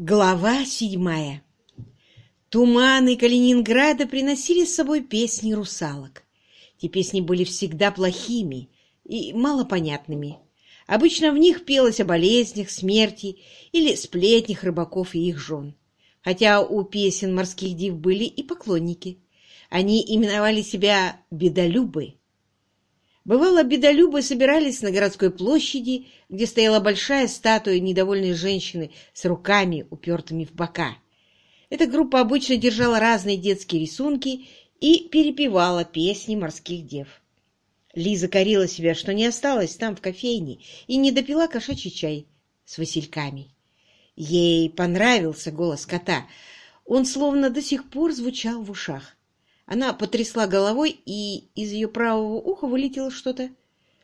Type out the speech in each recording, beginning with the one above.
Глава седьмая. Туманы Калининграда приносили с собой песни русалок. Те песни были всегда плохими и малопонятными. Обычно в них пелось о болезнях, смерти или сплетнях рыбаков и их жен. Хотя у песен морских див были и поклонники. Они именовали себя «бедолюбы». Бывало, бедолюбы собирались на городской площади, где стояла большая статуя недовольной женщины с руками, упертыми в бока. Эта группа обычно держала разные детские рисунки и перепевала песни морских дев. Лиза корила себя, что не осталась там в кофейне и не допила кошачий чай с васильками. Ей понравился голос кота. Он словно до сих пор звучал в ушах. Она потрясла головой, и из ее правого уха вылетело что-то.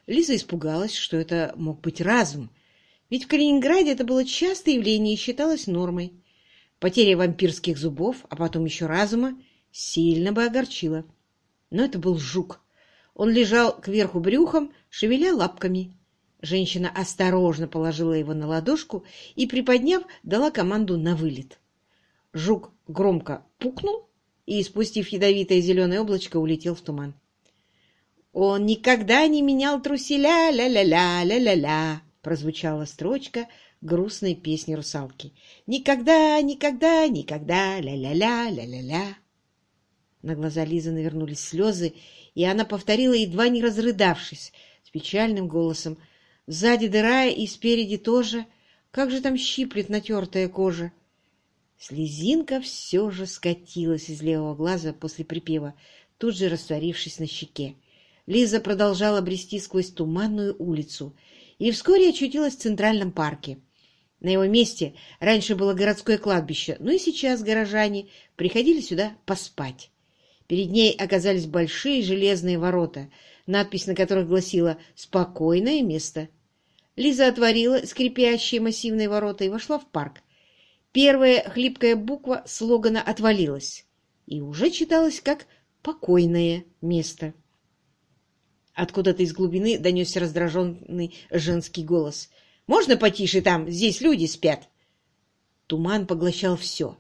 Лиза испугалась, что это мог быть разум, ведь в Калининграде это было частое явление и считалось нормой. Потеря вампирских зубов, а потом еще разума, сильно бы огорчила. Но это был жук. Он лежал кверху брюхом, шевеля лапками. Женщина осторожно положила его на ладошку и, приподняв, дала команду на вылет. Жук громко пукнул и, спустив ядовитое зеленое облачко, улетел в туман. «Он никогда не менял труселя, ля-ля-ля, ля-ля-ля», прозвучала строчка грустной песни русалки. «Никогда, никогда, никогда, ля-ля-ля, ля-ля-ля». На глаза Лизы навернулись слезы, и она повторила, едва не разрыдавшись, с печальным голосом. «Сзади дыра и спереди тоже. Как же там щиплет натертая кожа!» Слезинка все же скатилась из левого глаза после припева, тут же растворившись на щеке. Лиза продолжала брести сквозь туманную улицу и вскоре очутилась в Центральном парке. На его месте раньше было городское кладбище, но и сейчас горожане приходили сюда поспать. Перед ней оказались большие железные ворота, надпись на которых гласила «Спокойное место». Лиза отворила скрипящие массивные ворота и вошла в парк. Первая хлипкая буква слогана отвалилась и уже читалась как «покойное место». Откуда-то из глубины донесся раздраженный женский голос. «Можно потише там? Здесь люди спят!» Туман поглощал все.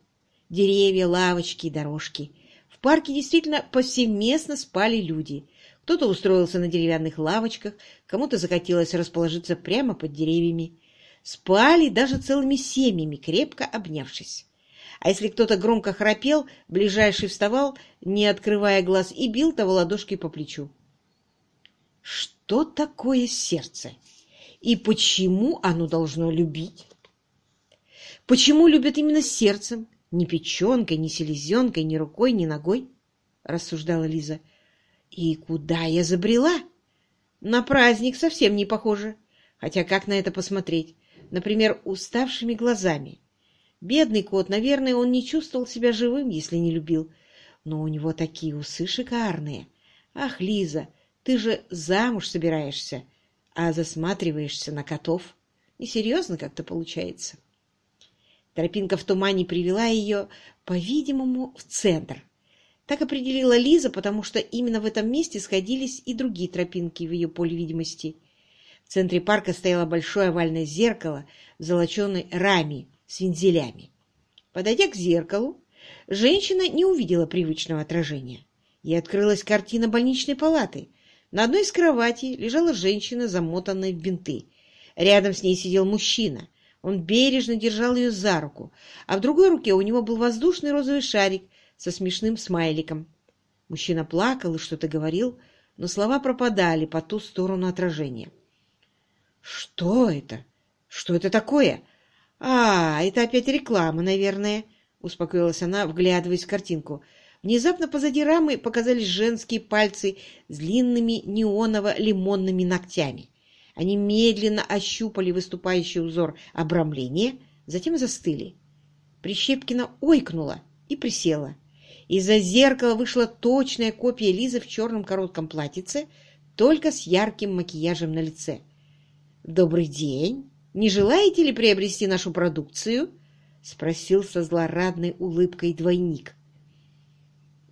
Деревья, лавочки, дорожки. В парке действительно повсеместно спали люди. Кто-то устроился на деревянных лавочках, кому-то захотелось расположиться прямо под деревьями спали даже целыми семьями, крепко обнявшись. А если кто-то громко храпел, ближайший вставал, не открывая глаз, и бил того ладошкой по плечу. Что такое сердце? И почему оно должно любить? Почему любят именно сердцем, ни печенкой, ни селезенкой, ни рукой, ни ногой? Рассуждала Лиза. И куда я забрела? На праздник совсем не похоже. Хотя как на это посмотреть? Например, уставшими глазами. Бедный кот, наверное, он не чувствовал себя живым, если не любил. Но у него такие усы шикарные. Ах, Лиза, ты же замуж собираешься, а засматриваешься на котов. Несерьезно как-то получается. Тропинка в тумане привела ее, по-видимому, в центр. Так определила Лиза, потому что именно в этом месте сходились и другие тропинки в ее поле видимости. В центре парка стояло большое овальное зеркало в золоченой раме с вензелями. Подойдя к зеркалу, женщина не увидела привычного отражения. Ей открылась картина больничной палаты. На одной из кроватей лежала женщина, замотанная в бинты. Рядом с ней сидел мужчина. Он бережно держал ее за руку, а в другой руке у него был воздушный розовый шарик со смешным смайликом. Мужчина плакал и что-то говорил, но слова пропадали по ту сторону отражения. «Что это? Что это такое? А, это опять реклама, наверное», — успокоилась она, вглядываясь в картинку. Внезапно позади рамы показались женские пальцы с длинными неоново-лимонными ногтями. Они медленно ощупали выступающий узор обрамления, затем застыли. Прищепкина ойкнула и присела. Из-за зеркала вышла точная копия Лизы в черном коротком платьице, только с ярким макияжем на лице — «Добрый день! Не желаете ли приобрести нашу продукцию?» — спросил со злорадной улыбкой двойник.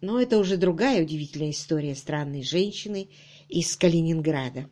Но это уже другая удивительная история странной женщины из Калининграда.